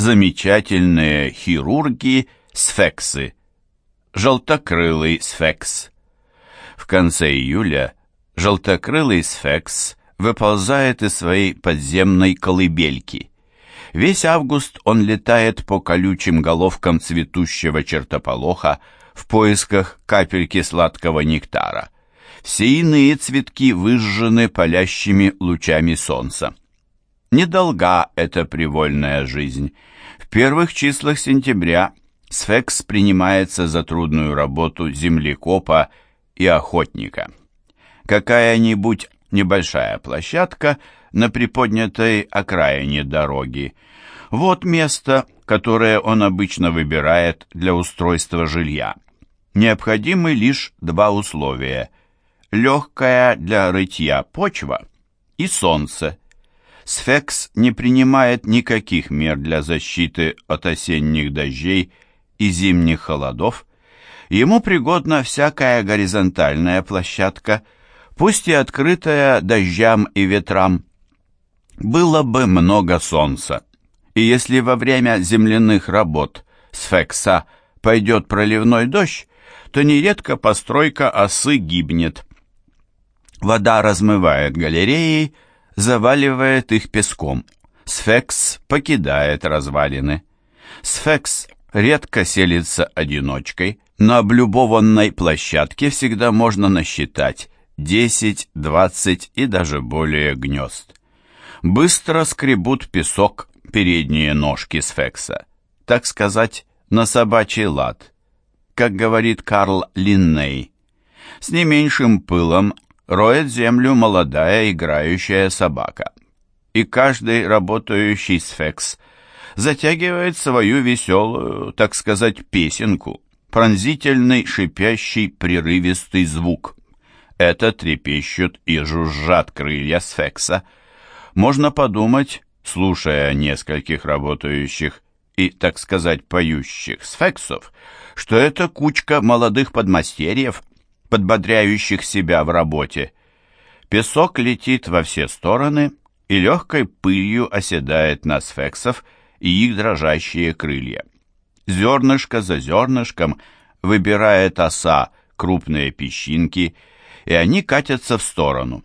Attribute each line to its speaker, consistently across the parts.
Speaker 1: замечательные хирурги-сфексы. Желтокрылый сфекс. В конце июля желтокрылый сфекс выползает из своей подземной колыбельки. Весь август он летает по колючим головкам цветущего чертополоха в поисках капельки сладкого нектара. Все иные цветки выжжены палящими лучами солнца. Недолга эта привольная жизнь. Первых числах сентября Сфекс принимается за трудную работу землекопа и охотника. Какая-нибудь небольшая площадка на приподнятой окраине дороги. Вот место, которое он обычно выбирает для устройства жилья. Необходимы лишь два условия. Легкая для рытья почва и солнце. Сфекс не принимает никаких мер для защиты от осенних дождей и зимних холодов. Ему пригодна всякая горизонтальная площадка – пусть и открытая дождям и ветрам. Было бы много солнца, и если во время земляных работ с Фекса пойдет проливной дождь, то нередко постройка осы гибнет. Вода размывает галереи, заваливает их песком. Сфекс покидает развалины. Сфекс редко селится одиночкой. На облюбованной площадке всегда можно насчитать 10, 20 и даже более гнезд. Быстро скребут песок передние ножки сфекса, так сказать, на собачий лад, как говорит Карл Линней. С не меньшим пылом роет землю молодая играющая собака. И каждый работающий сфекс затягивает свою веселую, так сказать, песенку, пронзительный, шипящий, прерывистый звук. Это трепещут и жужжат крылья сфекса. Можно подумать, слушая нескольких работающих и, так сказать, поющих сфексов, что это кучка молодых подмастерьев, подбодряющих себя в работе. Песок летит во все стороны и легкой пылью оседает на сфексов и их дрожащие крылья. Зернышко за зернышком выбирает оса крупные песчинки и они катятся в сторону.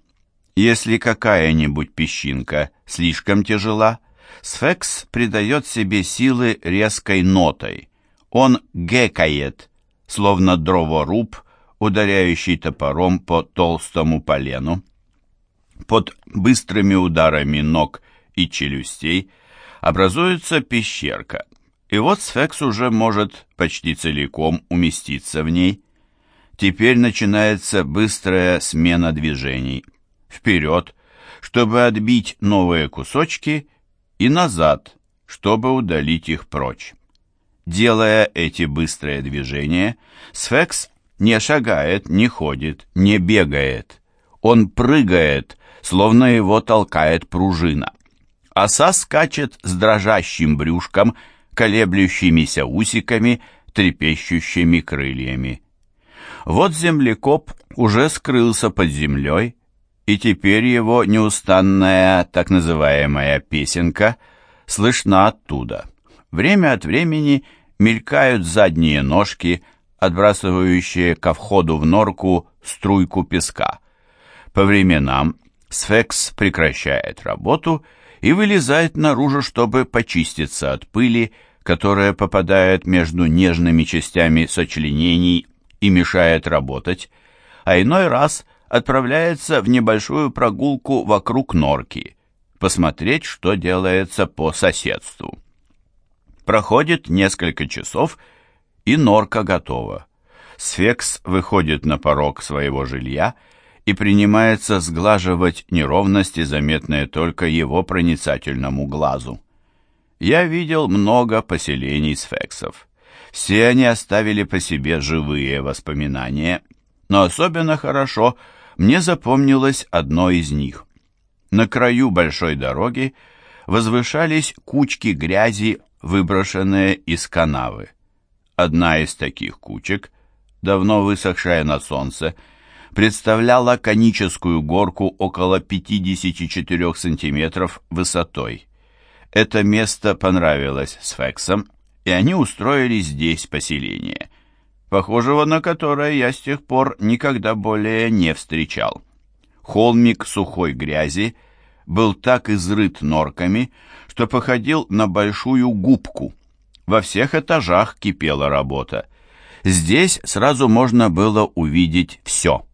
Speaker 1: Если какая-нибудь песчинка слишком тяжела, сфекс придает себе силы резкой нотой. Он гекает, словно дроворуб, ударяющий топором по толстому полену. Под быстрыми ударами ног и челюстей образуется пещерка, и вот сфекс уже может почти целиком уместиться в ней. Теперь начинается быстрая смена движений. Вперед, чтобы отбить новые кусочки, и назад, чтобы удалить их прочь. Делая эти быстрые движения, сфекс не шагает, не ходит, не бегает. Он прыгает, словно его толкает пружина. Оса скачет с дрожащим брюшком, колеблющимися усиками, трепещущими крыльями. Вот землекоп уже скрылся под землей, и теперь его неустанная так называемая песенка слышна оттуда. Время от времени мелькают задние ножки, отбрасывающие ко входу в норку струйку песка. По временам сфекс прекращает работу и вылезает наружу, чтобы почиститься от пыли, которая попадает между нежными частями сочленений и мешает работать, а иной раз отправляется в небольшую прогулку вокруг норки, посмотреть, что делается по соседству. Проходит несколько часов, и норка готова. Сфекс выходит на порог своего жилья и принимается сглаживать неровности, заметные только его проницательному глазу. Я видел много поселений сфексов. Все они оставили по себе живые воспоминания, но особенно хорошо мне запомнилось одно из них. На краю большой дороги возвышались кучки грязи, выброшенные из канавы. Одна из таких кучек, давно высохшая на солнце, представляла коническую горку около 54 сантиметров высотой. Это место понравилось сфексам, и они устроили здесь поселение, похожего на которое я с тех пор никогда более не встречал. Холмик сухой грязи был так изрыт норками, что походил на большую губку. Во всех этажах кипела работа. Здесь сразу можно было увидеть все.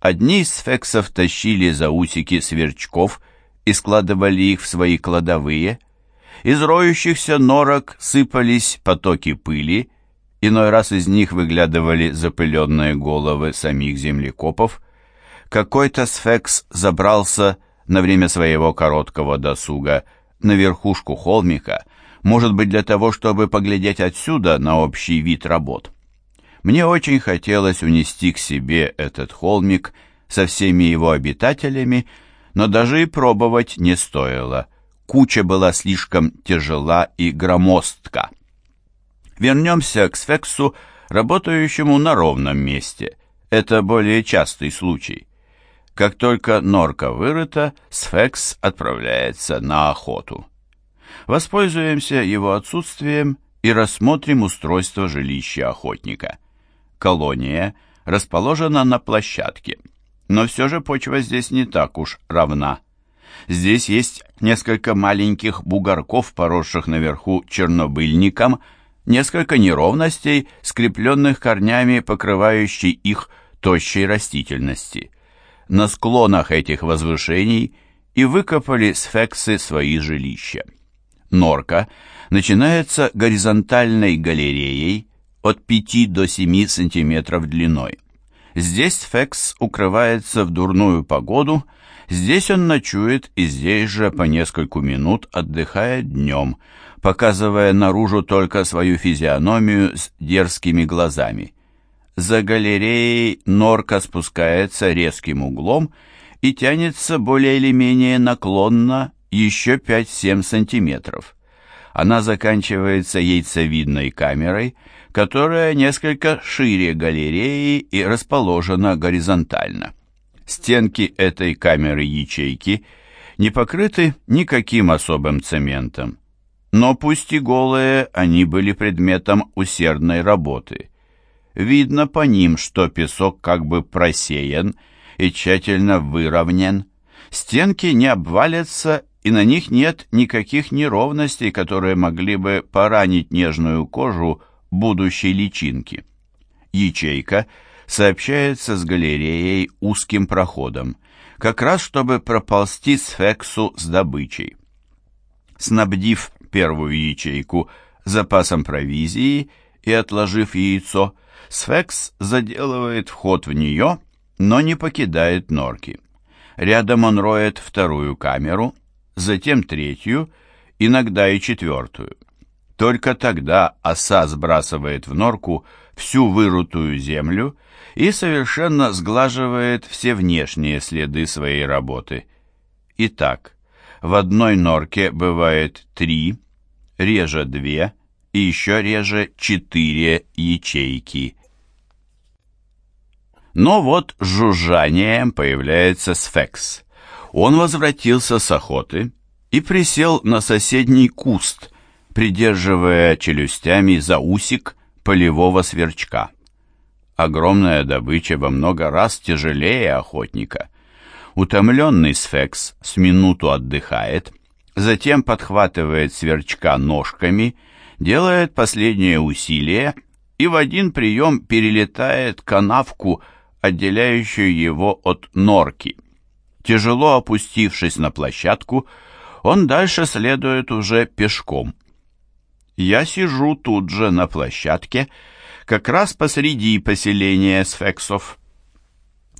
Speaker 1: Одни из сфексов тащили за усики сверчков и складывали их в свои кладовые. Из роющихся норок сыпались потоки пыли, иной раз из них выглядывали запыленные головы самих землекопов. Какой-то сфекс забрался на время своего короткого досуга на верхушку холмика, может быть для того, чтобы поглядеть отсюда на общий вид работ. Мне очень хотелось унести к себе этот холмик со всеми его обитателями, но даже и пробовать не стоило. Куча была слишком тяжела и громоздка. Вернемся к сфексу, работающему на ровном месте. Это более частый случай. Как только норка вырыта, сфекс отправляется на охоту. Воспользуемся его отсутствием и рассмотрим устройство жилища охотника. Колония расположена на площадке, но все же почва здесь не так уж равна. Здесь есть несколько маленьких бугорков, поросших наверху чернобыльником, несколько неровностей, скрепленных корнями, покрывающей их тощей растительности. На склонах этих возвышений и выкопали сфексы свои жилища. Норка начинается горизонтальной галереей, от 5 до 7 сантиметров длиной. Здесь Фекс укрывается в дурную погоду, здесь он ночует и здесь же по нескольку минут отдыхает днем, показывая наружу только свою физиономию с дерзкими глазами. За галереей норка спускается резким углом и тянется более или менее наклонно еще 5-7 сантиметров. Она заканчивается яйцевидной камерой, которая несколько шире галереи и расположена горизонтально. Стенки этой камеры-ячейки не покрыты никаким особым цементом, но пусть и голые, они были предметом усердной работы. Видно по ним, что песок как бы просеян и тщательно выровнен, стенки не обвалятся и на них нет никаких неровностей, которые могли бы поранить нежную кожу будущей личинки. Ячейка сообщается с галереей узким проходом, как раз чтобы проползти сфексу с добычей. Снабдив первую ячейку запасом провизии и отложив яйцо, сфекс заделывает вход в нее, но не покидает норки. Рядом он роет вторую камеру, затем третью, иногда и четвертую. Только тогда оса сбрасывает в норку всю вырутую землю и совершенно сглаживает все внешние следы своей работы. Итак, в одной норке бывает три, реже две и еще реже четыре ячейки. Но вот с жужжанием появляется сфекс. Он возвратился с охоты и присел на соседний куст – придерживая челюстями за усик полевого сверчка. Огромная добыча во много раз тяжелее охотника. Утомленный сфекс с минуту отдыхает, затем подхватывает сверчка ножками, делает последнее усилие и в один прием перелетает канавку, отделяющую его от норки. Тяжело опустившись на площадку, он дальше следует уже пешком. Я сижу тут же на площадке, как раз посреди поселения сфексов.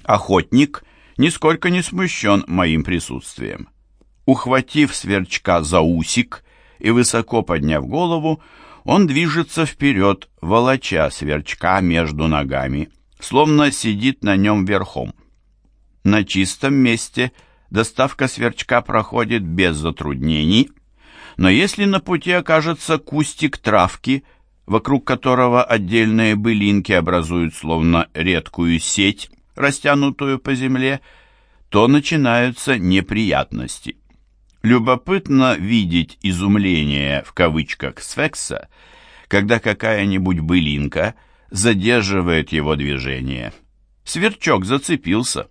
Speaker 1: Охотник нисколько не смущен моим присутствием. Ухватив сверчка за усик и высоко подняв голову, он движется вперед, волоча сверчка между ногами, словно сидит на нем верхом. На чистом месте доставка сверчка проходит без затруднений, но если на пути окажется кустик травки, вокруг которого отдельные былинки образуют словно редкую сеть, растянутую по земле, то начинаются неприятности. Любопытно видеть изумление в кавычках сфекса, когда какая-нибудь былинка задерживает его движение. Сверчок зацепился.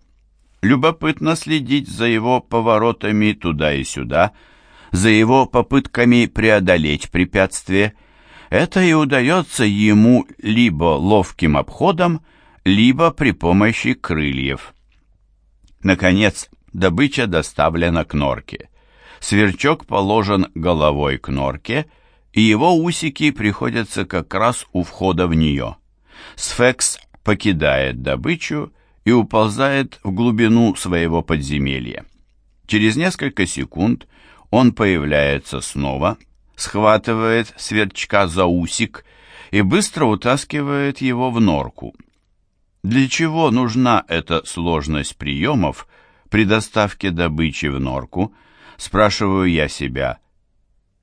Speaker 1: Любопытно следить за его поворотами туда и сюда, за его попытками преодолеть препятствие. Это и удается ему либо ловким обходом, либо при помощи крыльев. Наконец, добыча доставлена к норке. Сверчок положен головой к норке, и его усики приходятся как раз у входа в нее. Сфекс покидает добычу и уползает в глубину своего подземелья. Через несколько секунд он появляется снова, схватывает сверчка за усик и быстро утаскивает его в норку. Для чего нужна эта сложность приемов при доставке добычи в норку – Спрашиваю я себя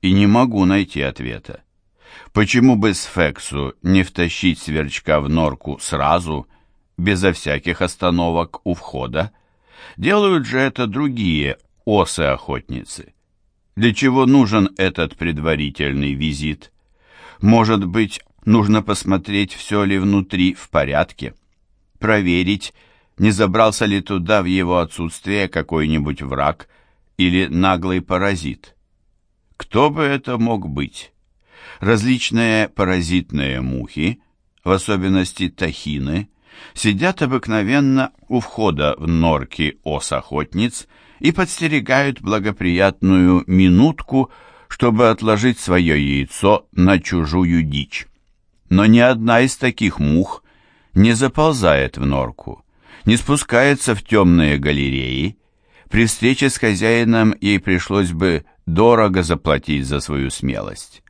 Speaker 1: и не могу найти ответа. Почему бы сфексу не втащить сверчка в норку сразу, безо всяких остановок у входа? Делают же это другие осы-охотницы. Для чего нужен этот предварительный визит? Может быть, нужно посмотреть, все ли внутри в порядке? Проверить, не забрался ли туда в его отсутствие какой-нибудь враг – или наглый паразит. Кто бы это мог быть? Различные паразитные мухи, в особенности тахины, сидят обыкновенно у входа в норки ос-охотниц и подстерегают благоприятную минутку, чтобы отложить свое яйцо на чужую дичь. Но ни одна из таких мух не заползает в норку, не спускается в темные галереи, при встрече с хозяином ей пришлось бы дорого заплатить за свою смелость.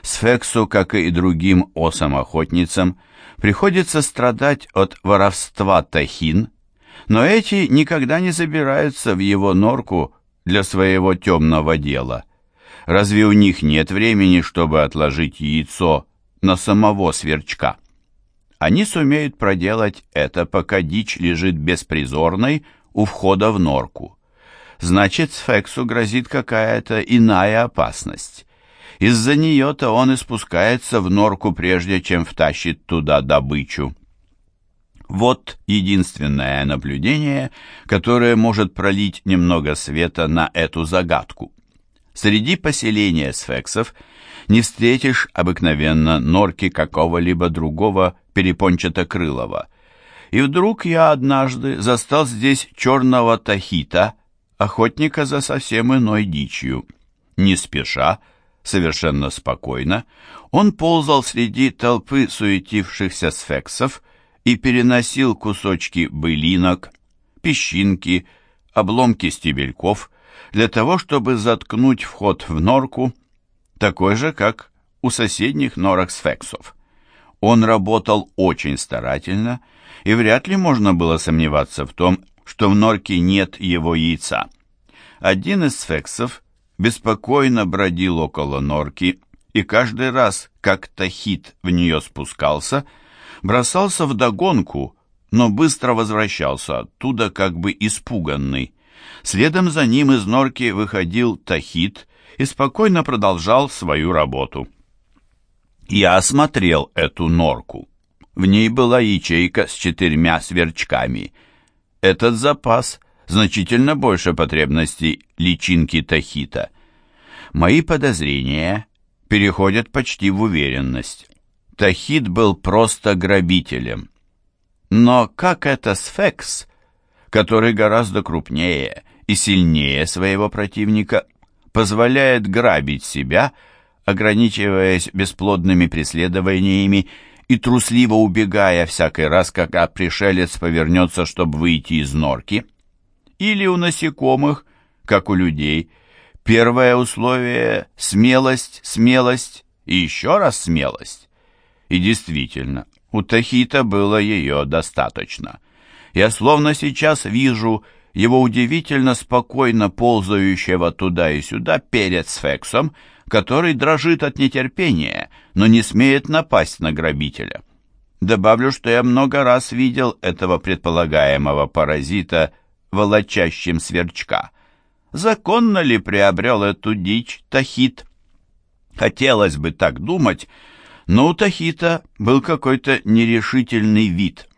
Speaker 1: Сфексу, как и другим осам-охотницам, приходится страдать от воровства тахин, но эти никогда не забираются в его норку для своего темного дела. Разве у них нет времени, чтобы отложить яйцо на самого сверчка? Они сумеют проделать это, пока дичь лежит беспризорной у входа в норку значит, Сфексу грозит какая-то иная опасность. Из-за нее-то он и спускается в норку, прежде чем втащит туда добычу. Вот единственное наблюдение, которое может пролить немного света на эту загадку. Среди поселения сфексов не встретишь обыкновенно норки какого-либо другого перепончатокрылого. И вдруг я однажды застал здесь черного тахита, охотника за совсем иной дичью. Не спеша, совершенно спокойно, он ползал среди толпы суетившихся сфексов и переносил кусочки былинок, песчинки, обломки стебельков для того, чтобы заткнуть вход в норку, такой же, как у соседних норок сфексов. Он работал очень старательно, и вряд ли можно было сомневаться в том, что в норке нет его яйца. Один из сфексов беспокойно бродил около норки, и каждый раз, как Тахит в нее спускался, бросался в догонку, но быстро возвращался оттуда, как бы испуганный. Следом за ним из норки выходил Тахит и спокойно продолжал свою работу. Я осмотрел эту норку. В ней была ячейка с четырьмя сверчками — этот запас значительно больше потребностей личинки Тахита. Мои подозрения переходят почти в уверенность. Тахит был просто грабителем. Но как это сфекс, который гораздо крупнее и сильнее своего противника, позволяет грабить себя, ограничиваясь бесплодными преследованиями и трусливо убегая всякий раз, когда пришелец повернется, чтобы выйти из норки. Или у насекомых, как у людей, первое условие — смелость, смелость и еще раз смелость. И действительно, у Тахита было ее достаточно. Я словно сейчас вижу его удивительно спокойно ползающего туда и сюда перед сфексом, который дрожит от нетерпения, но не смеет напасть на грабителя. Добавлю, что я много раз видел этого предполагаемого паразита, волочащим сверчка. законно ли приобрел эту дичь Тахит. Хотелось бы так думать, но у Тахита был какой-то нерешительный вид.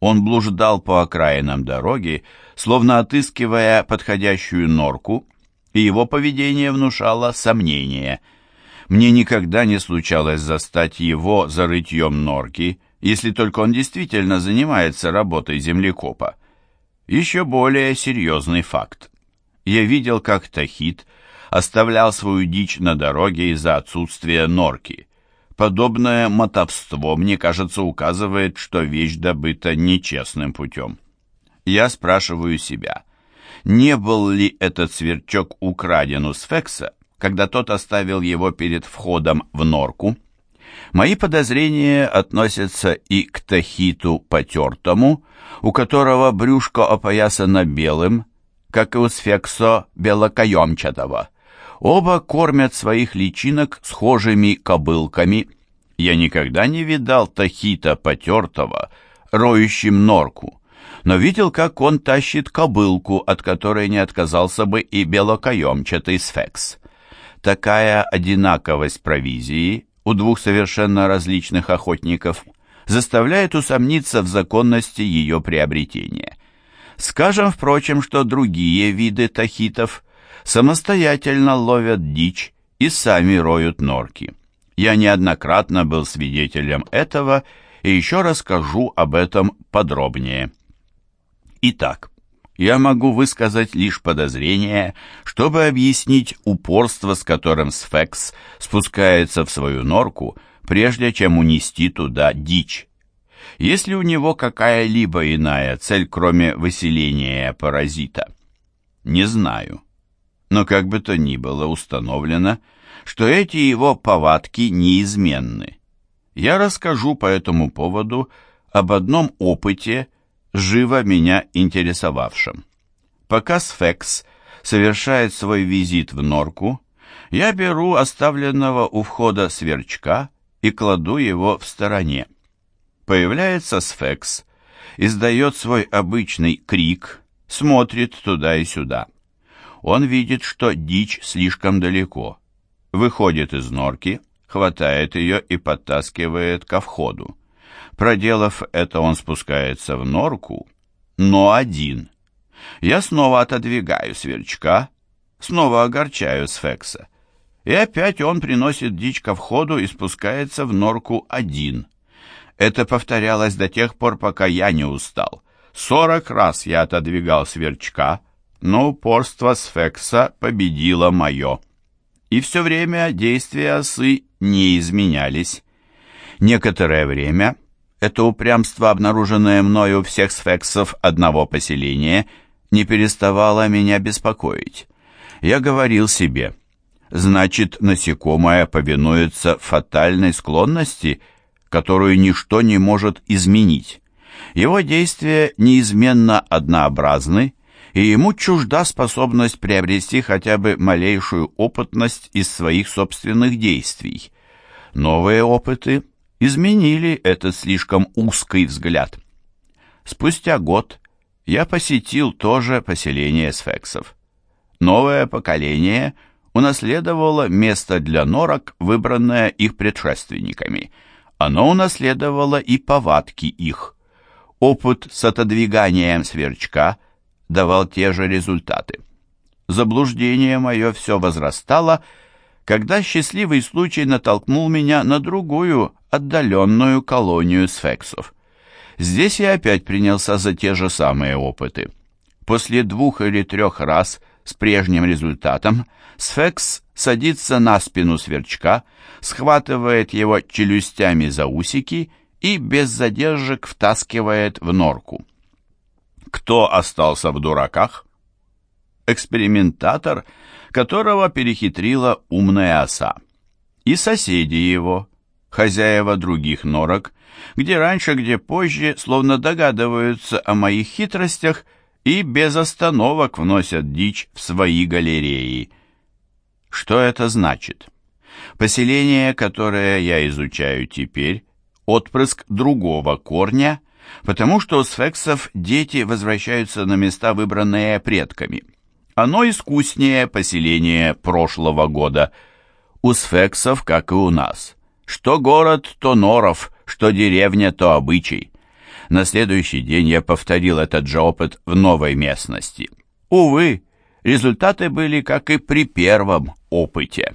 Speaker 1: Он блуждал по окраинам дороги, словно отыскивая подходящую норку, и его поведение внушало сомнения. Мне никогда не случалось застать его за рытьем норки, если только он действительно занимается работой землекопа. Еще более серьезный факт. Я видел, как Тахит оставлял свою дичь на дороге из-за отсутствия норки. Подобное мотовство, мне кажется, указывает, что вещь добыта нечестным путем. Я спрашиваю себя, не был ли этот сверчок украден у Сфекса, когда тот оставил его перед входом в норку? Мои подозрения относятся и к Тахиту потертому, у которого брюшко опоясано белым, как и у сфексо белокаемчатого. Оба кормят своих личинок схожими кобылками. Я никогда не видал Тахита потертого, роющим норку, но видел, как он тащит кобылку, от которой не отказался бы и белокаемчатый сфекс. Такая одинаковость провизии у двух совершенно различных охотников заставляет усомниться в законности ее приобретения. Скажем, впрочем, что другие виды тахитов самостоятельно ловят дичь и сами роют норки. Я неоднократно был свидетелем этого и еще расскажу об этом подробнее. Итак, я могу высказать лишь подозрение, чтобы объяснить упорство, с которым Сфекс спускается в свою норку, прежде чем унести туда дичь. Есть ли у него какая-либо иная цель, кроме выселения паразита? Не знаю. Но как бы то ни было установлено, что эти его повадки неизменны. Я расскажу по этому поводу об одном опыте, живо меня интересовавшем. Пока Сфекс совершает свой визит в норку, я беру оставленного у входа сверчка и кладу его в стороне. Появляется сфекс, издает свой обычный крик, смотрит туда и сюда. Он видит, что дичь слишком далеко. Выходит из норки, хватает ее и подтаскивает ко входу. Проделав это, он спускается в норку, но один. Я снова отодвигаю сверчка, снова огорчаю сфекса. И опять он приносит дичь ко входу и спускается в норку один. Это повторялось до тех пор, пока я не устал. Сорок раз я отодвигал сверчка, но упорство сфекса победило мое. И все время действия осы не изменялись. Некоторое время это упрямство, обнаруженное мною у всех сфексов одного поселения, не переставало меня беспокоить. Я говорил себе, значит, насекомое повинуется фатальной склонности – которую ничто не может изменить. Его действия неизменно однообразны, и ему чужда способность приобрести хотя бы малейшую опытность из своих собственных действий. Новые опыты изменили этот слишком узкий взгляд. Спустя год я посетил тоже поселение сфексов. Новое поколение унаследовало место для норок, выбранное их предшественниками – оно унаследовало и повадки их. Опыт с отодвиганием сверчка давал те же результаты. Заблуждение мое все возрастало, когда счастливый случай натолкнул меня на другую, отдаленную колонию сфексов. Здесь я опять принялся за те же самые опыты. После двух или трех раз с прежним результатом сфекс садится на спину сверчка, схватывает его челюстями за усики и без задержек втаскивает в норку. Кто остался в дураках? Экспериментатор, которого перехитрила умная оса. И соседи его, хозяева других норок, где раньше, где позже, словно догадываются о моих хитростях и без остановок вносят дичь в свои галереи – что это значит? Поселение, которое я изучаю теперь, отпрыск другого корня, потому что у сфексов дети возвращаются на места, выбранные предками. Оно искуснее поселения прошлого года. У сфексов, как и у нас. Что город, то норов, что деревня, то обычай. На следующий день я повторил этот же опыт в новой местности. Увы, результаты были как и при первом опыте.